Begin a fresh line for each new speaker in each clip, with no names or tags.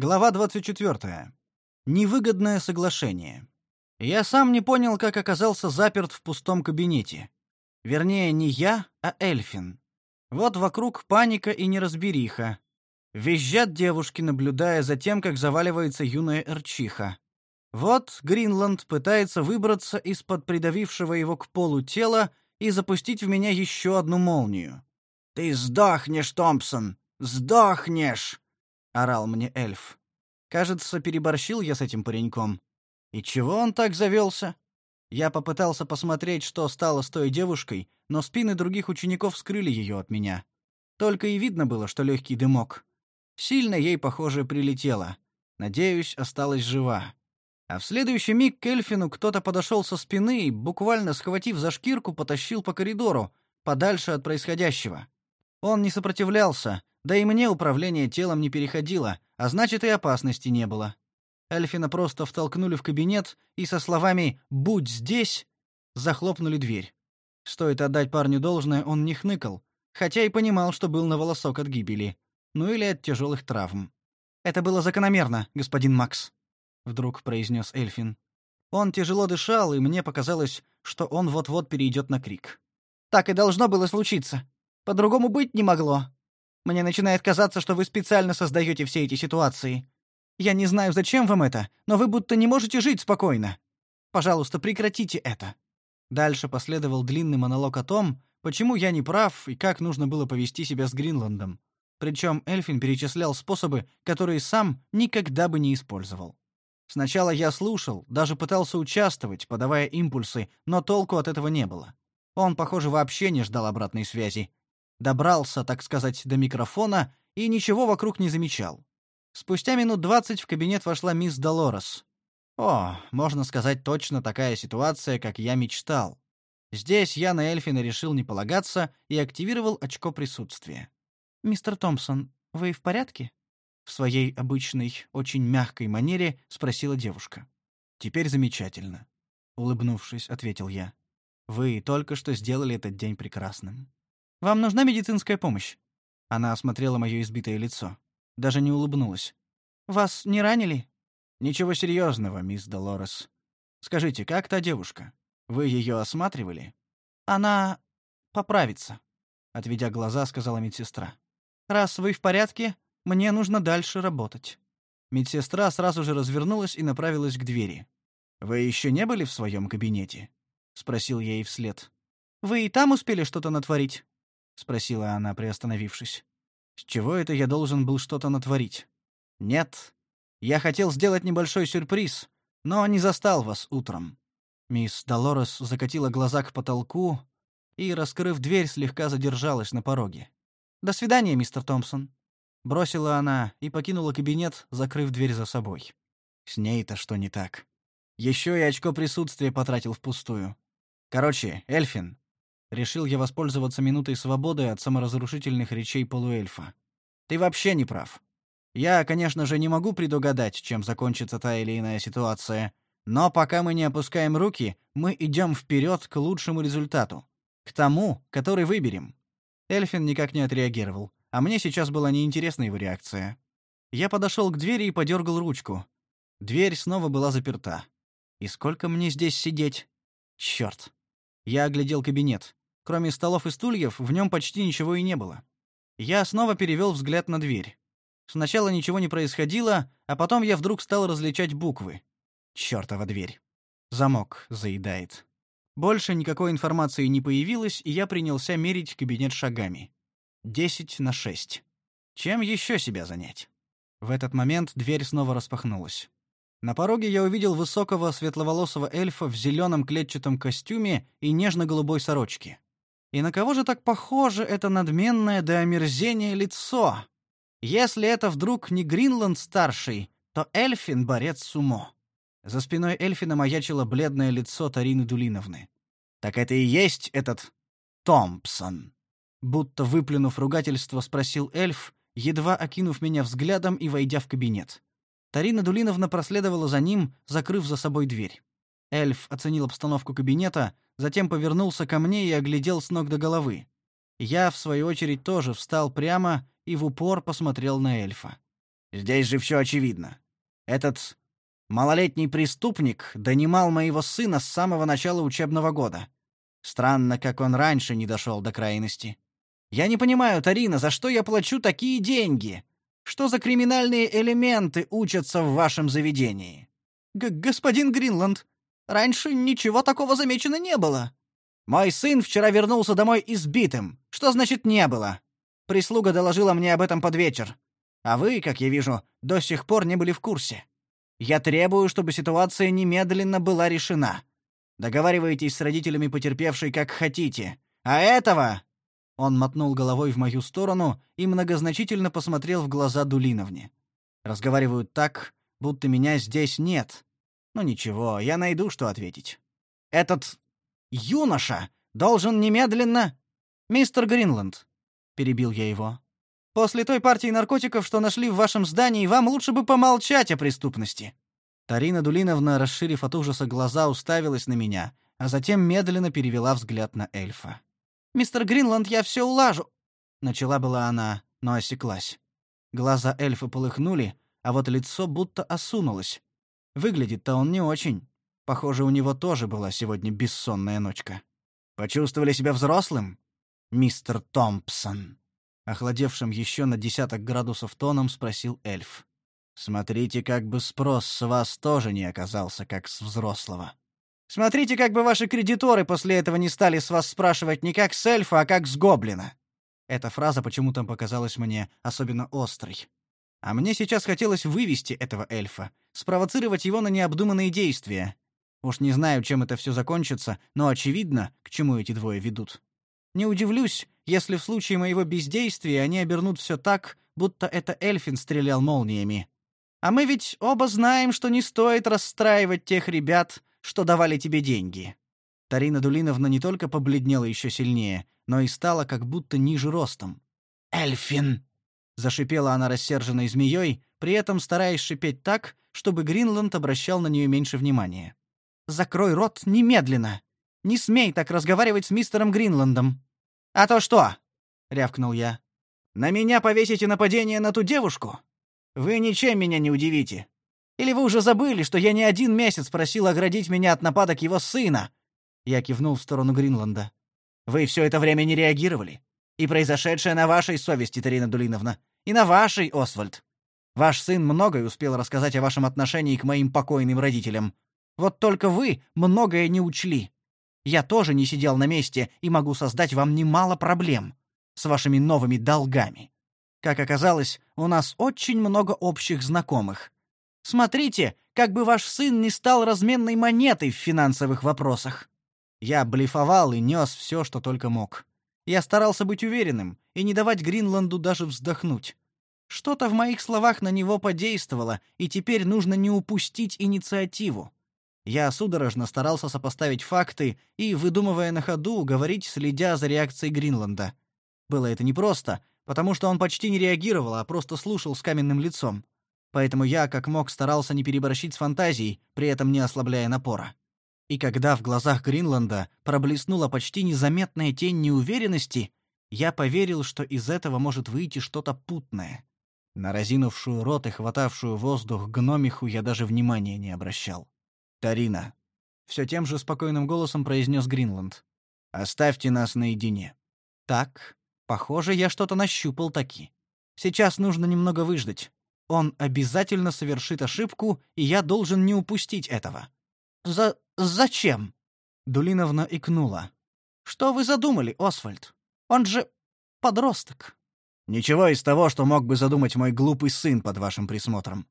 Глава 24. Невыгодное соглашение. Я сам не понял, как оказался заперт в пустом кабинете. Вернее, не я, а Эльфин. Вот вокруг паника и неразбериха. Визжат девушки, наблюдая за тем, как заваливается юная Эрчиха. Вот Гринланд пытается выбраться из-под придавившего его к полу тела и запустить в меня еще одну молнию. «Ты сдохнешь, Томпсон! Сдохнешь!» — орал мне эльф. Кажется, переборщил я с этим пареньком. И чего он так завелся? Я попытался посмотреть, что стало с той девушкой, но спины других учеников скрыли ее от меня. Только и видно было, что легкий дымок. Сильно ей, похоже, прилетело. Надеюсь, осталась жива. А в следующий миг к Эльфину кто-то подошел со спины и, буквально схватив за шкирку, потащил по коридору, подальше от происходящего. Он не сопротивлялся, да и мне управление телом не переходило, а значит и опасности не было. Эльфина просто втолкнули в кабинет и со словами «Будь здесь!» захлопнули дверь. Стоит отдать парню должное, он не хныкал, хотя и понимал, что был на волосок от гибели, ну или от тяжелых травм. «Это было закономерно, господин Макс», — вдруг произнес Эльфин. Он тяжело дышал, и мне показалось, что он вот-вот перейдет на крик. «Так и должно было случиться. По-другому быть не могло. Мне начинает казаться, что вы специально создаете все эти ситуации. Я не знаю, зачем вам это, но вы будто не можете жить спокойно. Пожалуйста, прекратите это». Дальше последовал длинный монолог о том, почему я не прав и как нужно было повести себя с Гринландом. Причем Эльфин перечислял способы, которые сам никогда бы не использовал. Сначала я слушал, даже пытался участвовать, подавая импульсы, но толку от этого не было. Он, похоже, вообще не ждал обратной связи, добрался, так сказать, до микрофона и ничего вокруг не замечал. Спустя минут двадцать в кабинет вошла мисс Долорес. О, можно сказать, точно такая ситуация, как я мечтал. Здесь я на Эльфина решил не полагаться и активировал очко присутствия. «Мистер Томпсон, вы в порядке?» В своей обычной, очень мягкой манере спросила девушка. «Теперь замечательно», — улыбнувшись, ответил я. «Вы только что сделали этот день прекрасным». Вам нужна медицинская помощь?» Она осмотрела мое избитое лицо. Даже не улыбнулась. «Вас не ранили?» «Ничего серьезного, мисс Долорес. Скажите, как та девушка? Вы ее осматривали?» «Она поправится», — отведя глаза, сказала медсестра. «Раз вы в порядке, мне нужно дальше работать». Медсестра сразу же развернулась и направилась к двери. «Вы еще не были в своем кабинете?» — спросил я ей вслед. «Вы и там успели что-то натворить?» Спросила она, приостановившись. С чего это я должен был что-то натворить? Нет. Я хотел сделать небольшой сюрприз, но не застал вас утром. Мисс Долорес закатила глаза к потолку и, раскрыв дверь, слегка задержалась на пороге. До свидания, мистер Томпсон, бросила она и покинула кабинет, закрыв дверь за собой. С ней-то что не так? Еще и очко присутствия потратил впустую. Короче, Эльфин, Решил я воспользоваться минутой свободы от саморазрушительных речей полуэльфа. Ты вообще не прав. Я, конечно же, не могу предугадать, чем закончится та или иная ситуация, но пока мы не опускаем руки, мы идем вперед к лучшему результату, к тому, который выберем. Эльфин никак не отреагировал, а мне сейчас была неинтересна его реакция. Я подошел к двери и подергал ручку. Дверь снова была заперта. И сколько мне здесь сидеть? Черт! Я оглядел кабинет. Кроме столов и стульев, в нем почти ничего и не было. Я снова перевел взгляд на дверь. Сначала ничего не происходило, а потом я вдруг стал различать буквы. Чёртова дверь. Замок заедает. Больше никакой информации не появилось, и я принялся мерить кабинет шагами. Десять на шесть. Чем еще себя занять? В этот момент дверь снова распахнулась. На пороге я увидел высокого светловолосого эльфа в зеленом клетчатом костюме и нежно-голубой сорочке. И на кого же так похоже это надменное до омерзения лицо? Если это вдруг не Гринланд-старший, то Эльфин — борец сумо. За спиной Эльфина маячило бледное лицо Тарины Дулиновны. «Так это и есть этот Томпсон?» Будто выплюнув ругательство, спросил эльф, едва окинув меня взглядом и войдя в кабинет. Тарина Дулиновна проследовала за ним, закрыв за собой дверь. Эльф оценил обстановку кабинета, затем повернулся ко мне и оглядел с ног до головы. Я, в свою очередь, тоже встал прямо и в упор посмотрел на эльфа. Здесь же все очевидно. Этот малолетний преступник донимал моего сына с самого начала учебного года. Странно, как он раньше не дошел до крайности. Я не понимаю, Тарина, за что я плачу такие деньги? Что за криминальные элементы учатся в вашем заведении? Г господин Гринланд, раньше ничего такого замечено не было. Мой сын вчера вернулся домой избитым. Что значит не было? Прислуга доложила мне об этом под вечер. А вы, как я вижу, до сих пор не были в курсе. Я требую, чтобы ситуация немедленно была решена. Договаривайтесь с родителями потерпевшей как хотите. А этого он мотнул головой в мою сторону и многозначительно посмотрел в глаза Дулиновне. Разговаривают так, будто меня здесь нет. Ну ничего, я найду, что ответить. Этот юноша должен немедленно... Мистер Гринланд, перебил я его. После той партии наркотиков, что нашли в вашем здании, вам лучше бы помолчать о преступности. Тарина Дулиновна, расширив от ужаса глаза, уставилась на меня, а затем медленно перевела взгляд на эльфа. Мистер Гринланд, я все улажу!» Начала была она, но осеклась. Глаза эльфа полыхнули, а вот лицо будто осунулось. Выглядит-то он не очень. Похоже, у него тоже была сегодня бессонная ночка. «Почувствовали себя взрослым?» «Мистер Томпсон», — охладевшим еще на десяток градусов тоном спросил эльф. «Смотрите, как бы спрос с вас тоже не оказался, как с взрослого». Смотрите, как бы ваши кредиторы после этого не стали с вас спрашивать не как с эльфа, а как с гоблина. Эта фраза почему-то показалась мне особенно острой. А мне сейчас хотелось вывести этого эльфа, спровоцировать его на необдуманные действия. Уж не знаю, чем это все закончится, но очевидно, к чему эти двое ведут. Не удивлюсь, если в случае моего бездействия они обернут все так, будто это эльфин стрелял молниями. А мы ведь оба знаем, что не стоит расстраивать тех ребят, что давали тебе деньги». Тарина Дулиновна не только побледнела еще сильнее, но и стала как будто ниже ростом. «Эльфин!» — зашипела она рассерженной змеей, при этом стараясь шипеть так, чтобы Гринланд обращал на нее меньше внимания. «Закрой рот немедленно! Не смей так разговаривать с мистером Гринландом!» «А то что?» — рявкнул я. «На меня повесите нападение на ту девушку? Вы ничем меня не удивите. Или вы уже забыли, что я не один месяц просил оградить меня от нападок его сына?» Я кивнул в сторону Гринланда. «Вы все это время не реагировали. И произошедшее на вашей совести, Тарина Дулиновна, и на вашей, Освальд. Ваш сын многое успел рассказать о вашем отношении к моим покойным родителям. Вот только вы многое не учли. Я тоже не сидел на месте и могу создать вам немало проблем с вашими новыми долгами. Как оказалось, у нас очень много общих знакомых. Смотрите, как бы ваш сын не стал разменной монетой в финансовых вопросах. Я блефовал и нес все, что только мог. Я старался быть уверенным и не давать Гринланду даже вздохнуть. Что-то в моих словах на него подействовало, и теперь нужно не упустить инициативу. Я судорожно старался сопоставить факты и, выдумывая на ходу, говорить, следя за реакцией Гринланда. Было это непросто, потому что он почти не реагировал, а просто слушал с каменным лицом поэтому я как мог старался не переборщить с фантазией, при этом не ослабляя напора. И когда в глазах Гринланда проблеснула почти незаметная тень неуверенности, я поверил, что из этого может выйти что-то путное. На разинувшую рот и хватавшую воздух гномиху я даже внимания не обращал. «Тарина», — все тем же спокойным голосом произнес Гринланд, — «оставьте нас наедине». «Так, похоже, я что-то нащупал таки. Сейчас нужно немного выждать. Он обязательно совершит ошибку, и я должен не упустить этого. За зачем? Дулиновна икнула. Что вы задумали, Освальд? Он же подросток. Ничего из того, что мог бы задумать мой глупый сын под вашим присмотром,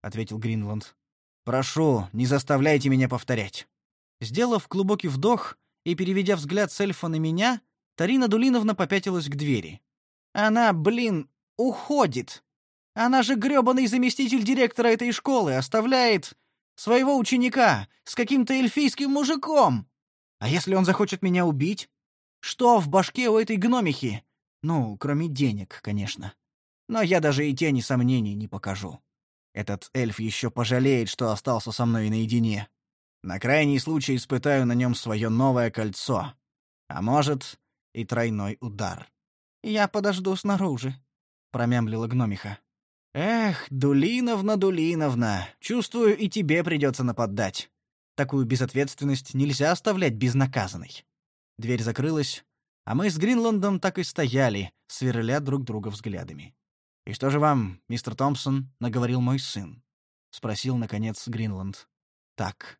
ответил Гринланд. Прошу, не заставляйте меня повторять. Сделав глубокий вдох и переведя взгляд с эльфа на меня, Тарина Дулиновна попятилась к двери. Она, блин, уходит. Она же грёбаный заместитель директора этой школы, оставляет своего ученика с каким-то эльфийским мужиком. А если он захочет меня убить? Что в башке у этой гномихи? Ну, кроме денег, конечно. Но я даже и тени сомнений не покажу. Этот эльф еще пожалеет, что остался со мной наедине. На крайний случай испытаю на нем свое новое кольцо. А может, и тройной удар. «Я подожду снаружи», — промямлила гномиха. Эх, Дулиновна, Дулиновна, чувствую, и тебе придется нападать. Такую безответственность нельзя оставлять безнаказанной. Дверь закрылась, а мы с Гринландом так и стояли, сверля друг друга взглядами. «И что же вам, мистер Томпсон, наговорил мой сын?» — спросил, наконец, Гринланд. «Так,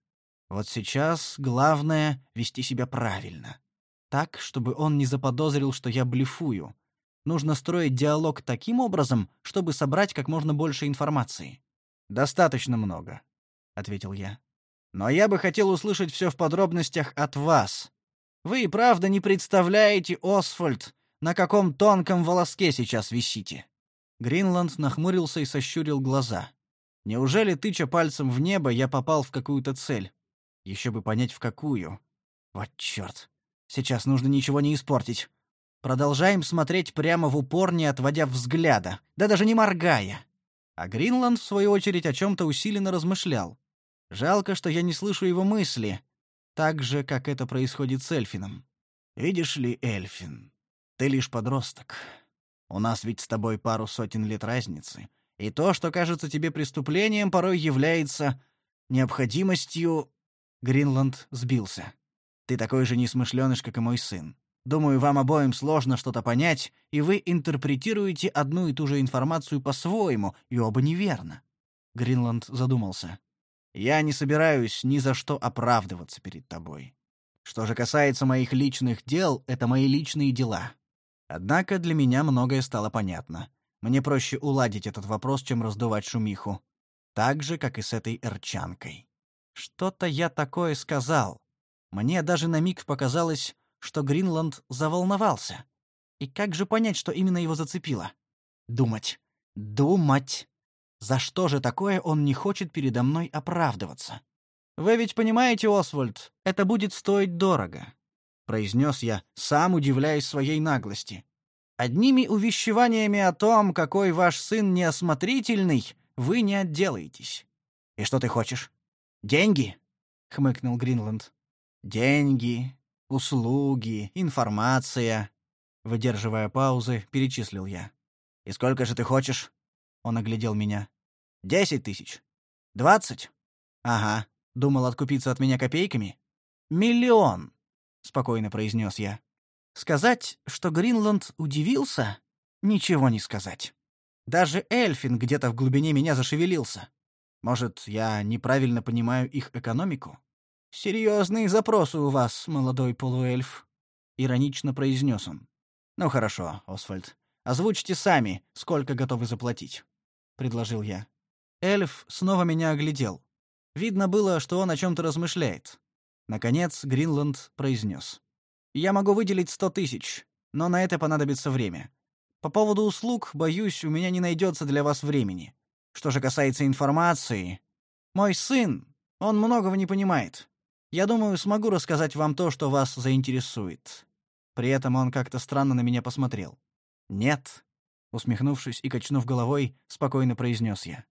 вот сейчас главное — вести себя правильно. Так, чтобы он не заподозрил, что я блефую. Нужно строить диалог таким образом, чтобы собрать как можно больше информации». «Достаточно много», — ответил я. «Но я бы хотел услышать все в подробностях от вас. Вы и правда не представляете, Освальд, на каком тонком волоске сейчас висите». Гринланд нахмурился и сощурил глаза. Неужели, тыча пальцем в небо, я попал в какую-то цель? Еще бы понять, в какую. Вот черт. Сейчас нужно ничего не испортить. Продолжаем смотреть прямо в упор, не отводя взгляда, да даже не моргая. А Гринланд, в свою очередь, о чем-то усиленно размышлял. Жалко, что я не слышу его мысли, так же, как это происходит с Эльфином. Видишь ли, Эльфин, ты лишь подросток. У нас ведь с тобой пару сотен лет разницы. И то, что кажется тебе преступлением, порой является необходимостью...» Гринланд сбился. «Ты такой же несмышленыш, как и мой сын. Думаю, вам обоим сложно что-то понять, и вы интерпретируете одну и ту же информацию по-своему, и оба неверно». Гринланд задумался. «Я не собираюсь ни за что оправдываться перед тобой. Что же касается моих личных дел, это мои личные дела. Однако для меня многое стало понятно. Мне проще уладить этот вопрос, чем раздувать шумиху. Так же, как и с этой эрчанкой. Что-то я такое сказал. Мне даже на миг показалось, что Гринланд заволновался. И как же понять, что именно его зацепило? Думать. Думать. За что же такое он не хочет передо мной оправдываться? Вы ведь понимаете, Освальд, это будет стоить дорого произнес я, сам удивляясь своей наглости. Одними увещеваниями о том, какой ваш сын неосмотрительный, вы не отделаетесь. И что ты хочешь? Деньги? хмыкнул Гринланд. Деньги, услуги, информация, выдерживая паузы, перечислил я. И сколько же ты хочешь? Он оглядел меня. Десять тысяч. Двадцать? Ага. Думал откупиться от меня копейками? Миллион. — спокойно произнес я. Сказать, что Гринланд удивился? Ничего не сказать. Даже Эльфин где-то в глубине меня зашевелился. Может, я неправильно понимаю их экономику? Серьезные запросы у вас, молодой полуэльф, иронично произнес он. Ну хорошо, Освальд. Озвучьте сами, сколько готовы заплатить, предложил я. Эльф снова меня оглядел. Видно было, что он о чем то размышляет. Наконец Гринланд произнес. «Я могу выделить сто тысяч, но на это понадобится время. По поводу услуг, боюсь, у меня не найдется для вас времени. Что же касается информации... Мой сын, он многого не понимает. Я думаю, смогу рассказать вам то, что вас заинтересует». При этом он как-то странно на меня посмотрел. «Нет», — усмехнувшись и качнув головой, спокойно произнес я.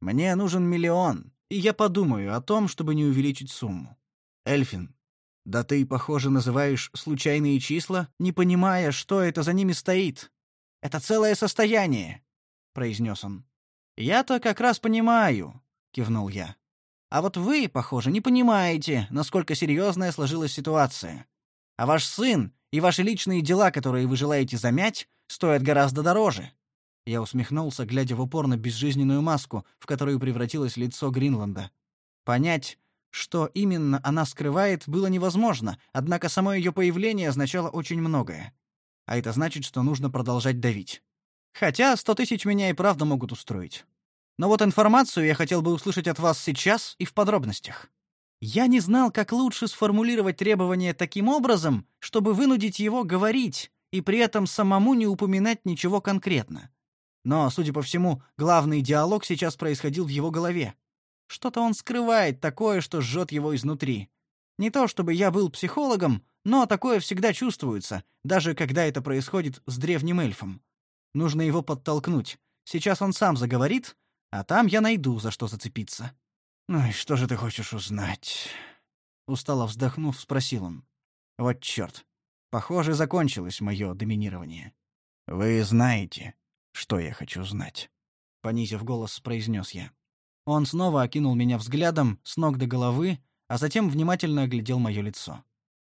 «Мне нужен миллион, и я подумаю о том, чтобы не увеличить сумму. Эльфин, да ты, похоже, называешь случайные числа, не понимая, что это за ними стоит. Это целое состояние, произнес он. Я-то как раз понимаю, кивнул я. А вот вы, похоже, не понимаете, насколько серьезная сложилась ситуация. А ваш сын и ваши личные дела, которые вы желаете замять, стоят гораздо дороже. Я усмехнулся, глядя в упор на безжизненную маску, в которую превратилось лицо Гринланда. Понять, что именно она скрывает, было невозможно, однако само ее появление означало очень многое. А это значит, что нужно продолжать давить. Хотя сто тысяч меня и правда могут устроить. Но вот информацию я хотел бы услышать от вас сейчас и в подробностях. Я не знал, как лучше сформулировать требования таким образом, чтобы вынудить его говорить и при этом самому не упоминать ничего конкретно. Но, судя по всему, главный диалог сейчас происходил в его голове. Что-то он скрывает такое, что жжет его изнутри. Не то чтобы я был психологом, но такое всегда чувствуется, даже когда это происходит с древним эльфом. Нужно его подтолкнуть. Сейчас он сам заговорит, а там я найду, за что зацепиться. «Ну и что же ты хочешь узнать?» Устало вздохнув, спросил он. «Вот чёрт. Похоже, закончилось мое доминирование. Вы знаете, что я хочу знать». понизив голос, произнес я. Он снова окинул меня взглядом с ног до головы, а затем внимательно оглядел мое лицо.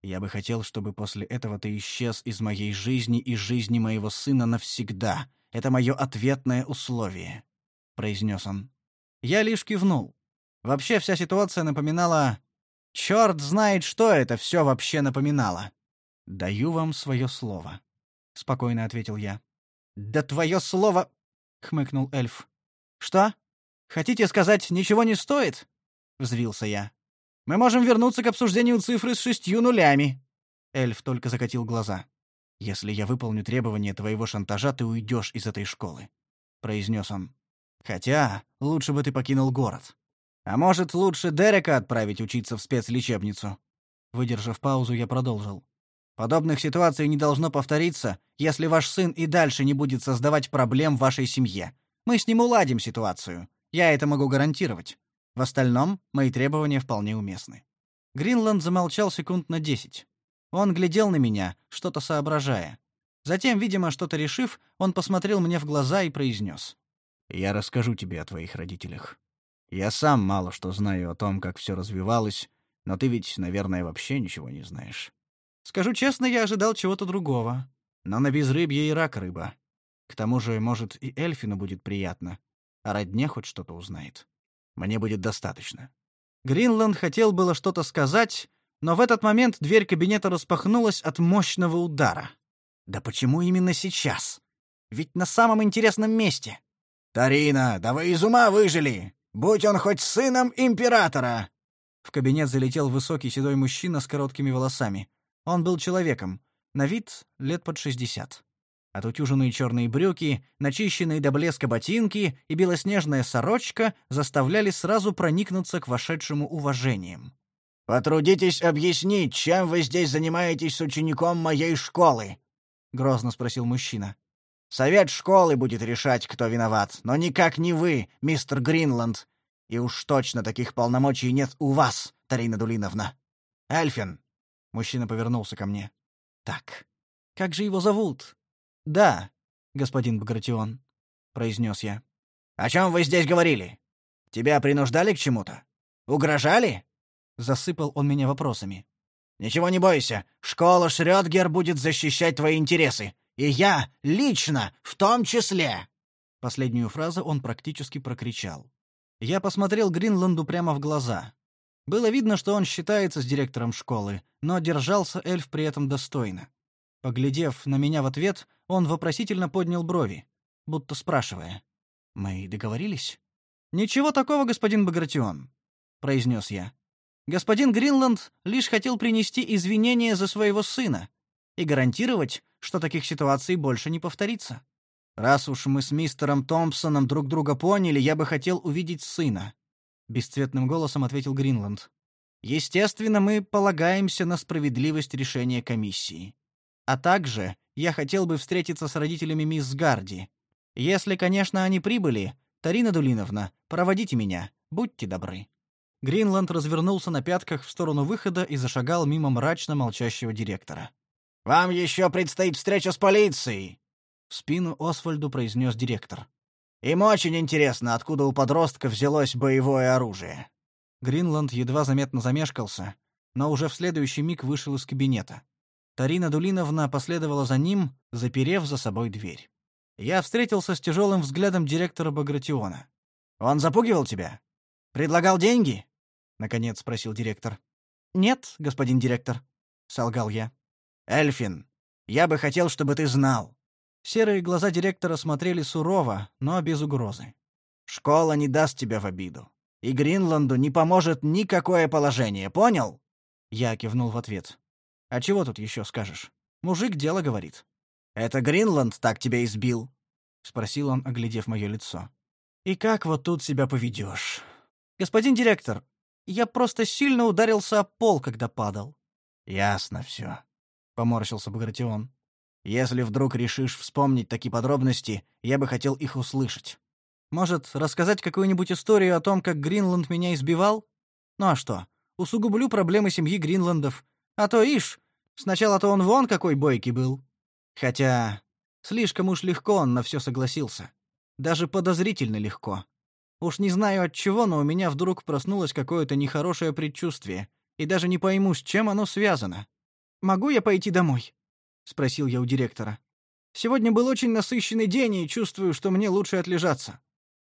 Я бы хотел, чтобы после этого ты исчез из моей жизни и жизни моего сына навсегда. Это мое ответное условие, произнес он. Я лишь кивнул. Вообще вся ситуация напоминала Черт знает, что это все вообще напоминало. Даю вам свое слово, спокойно ответил я. Да твое слово, хмыкнул эльф. Что? Хотите сказать, ничего не стоит? взвился я. Мы можем вернуться к обсуждению цифры с шестью нулями. Эльф только закатил глаза. Если я выполню требования твоего шантажа, ты уйдешь из этой школы, произнес он. Хотя лучше бы ты покинул город. А может, лучше Дерека отправить учиться в спецлечебницу? Выдержав паузу, я продолжил. Подобных ситуаций не должно повториться, если ваш сын и дальше не будет создавать проблем в вашей семье. Мы с ним уладим ситуацию. Я это могу гарантировать. В остальном мои требования вполне уместны. Гринланд замолчал секунд на десять. Он глядел на меня, что-то соображая. Затем, видимо, что-то решив, он посмотрел мне в глаза и произнес: "Я расскажу тебе о твоих родителях. Я сам мало что знаю о том, как все развивалось, но ты ведь, наверное, вообще ничего не знаешь. Скажу честно, я ожидал чего-то другого. Но на безрыбье и рак рыба. К тому же, может, и Эльфину будет приятно, а родне хоть что-то узнает. Мне будет достаточно. Гринланд хотел было что-то сказать, но в этот момент дверь кабинета распахнулась от мощного удара. Да почему именно сейчас? Ведь на самом интересном месте. «Тарина, да вы из ума выжили! Будь он хоть сыном императора!» В кабинет залетел высокий седой мужчина с короткими волосами. Он был человеком, на вид лет под шестьдесят. Отутюженные черные брюки, начищенные до блеска ботинки и белоснежная сорочка заставляли сразу проникнуться к вошедшему уважением. «Потрудитесь объяснить, чем вы здесь занимаетесь с учеником моей школы?» — грозно спросил мужчина. Совет школы будет решать, кто виноват, но никак не вы, мистер Гринланд. И уж точно таких полномочий нет у вас, Тарина Дулиновна. Эльфин. Мужчина повернулся ко мне. Так. Как же его зовут? Да, господин Багратион, произнес я. О чем вы здесь говорили? Тебя принуждали к чему-то? Угрожали? Засыпал он меня вопросами. Ничего не бойся. Школа Шрёдгер будет защищать твои интересы. И я лично в том числе!» Последнюю фразу он практически прокричал. Я посмотрел Гринланду прямо в глаза. Было видно, что он считается с директором школы, но держался эльф при этом достойно. Поглядев на меня в ответ, он вопросительно поднял брови, будто спрашивая: "Мы договорились?" "Ничего такого, господин Багратион", произнес я. "Господин Гринланд лишь хотел принести извинения за своего сына и гарантировать, что таких ситуаций больше не повторится. Раз уж мы с мистером Томпсоном друг друга поняли, я бы хотел увидеть сына, бесцветным голосом ответил Гринланд. Естественно, мы полагаемся на справедливость решения комиссии. А также я хотел бы встретиться с родителями мисс Гарди. Если, конечно, они прибыли, Тарина Дулиновна, проводите меня, будьте добры. Гринланд развернулся на пятках в сторону выхода и зашагал мимо мрачно молчащего директора. Вам еще предстоит встреча с полицией, в спину Освальду произнес директор. Им очень интересно, откуда у подростка взялось боевое оружие. Гринланд едва заметно замешкался, но уже в следующий миг вышел из кабинета. Тарина Дулиновна последовала за ним, заперев за собой дверь. Я встретился с тяжелым взглядом директора Багратиона. Он запугивал тебя? Предлагал деньги? наконец спросил директор. Нет, господин директор, солгал я. Эльфин, я бы хотел, чтобы ты знал. Серые глаза директора смотрели сурово, но без угрозы. Школа не даст тебя в обиду. И Гринланду не поможет никакое положение, понял? Я кивнул в ответ. А чего тут еще скажешь? Мужик дело говорит. Это Гринланд так тебя избил? спросил он, оглядев мое лицо. И как вот тут себя поведешь? Господин директор, я просто сильно ударился о пол, когда падал. Ясно все поморщился Багратион. Если вдруг решишь вспомнить такие подробности, я бы хотел их услышать. Может, рассказать какую-нибудь историю о том, как Гринланд меня избивал? Ну а что? Усугублю проблемы семьи Гринландов. А то ишь, сначала-то он вон какой бойкий был. Хотя слишком уж легко он на все согласился. Даже подозрительно легко. Уж не знаю от чего, но у меня вдруг проснулось какое-то нехорошее предчувствие, и даже не пойму, с чем оно связано. «Могу я пойти домой?» — спросил я у директора. «Сегодня был очень насыщенный день, и чувствую, что мне лучше отлежаться».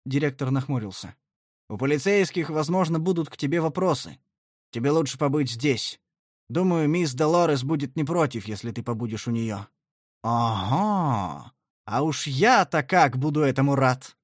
Директор нахмурился. «У полицейских, возможно, будут к тебе вопросы. Тебе лучше побыть здесь. Думаю, мисс Долорес будет не против, если ты побудешь у нее». «Ага! А уж я-то как буду этому рад!»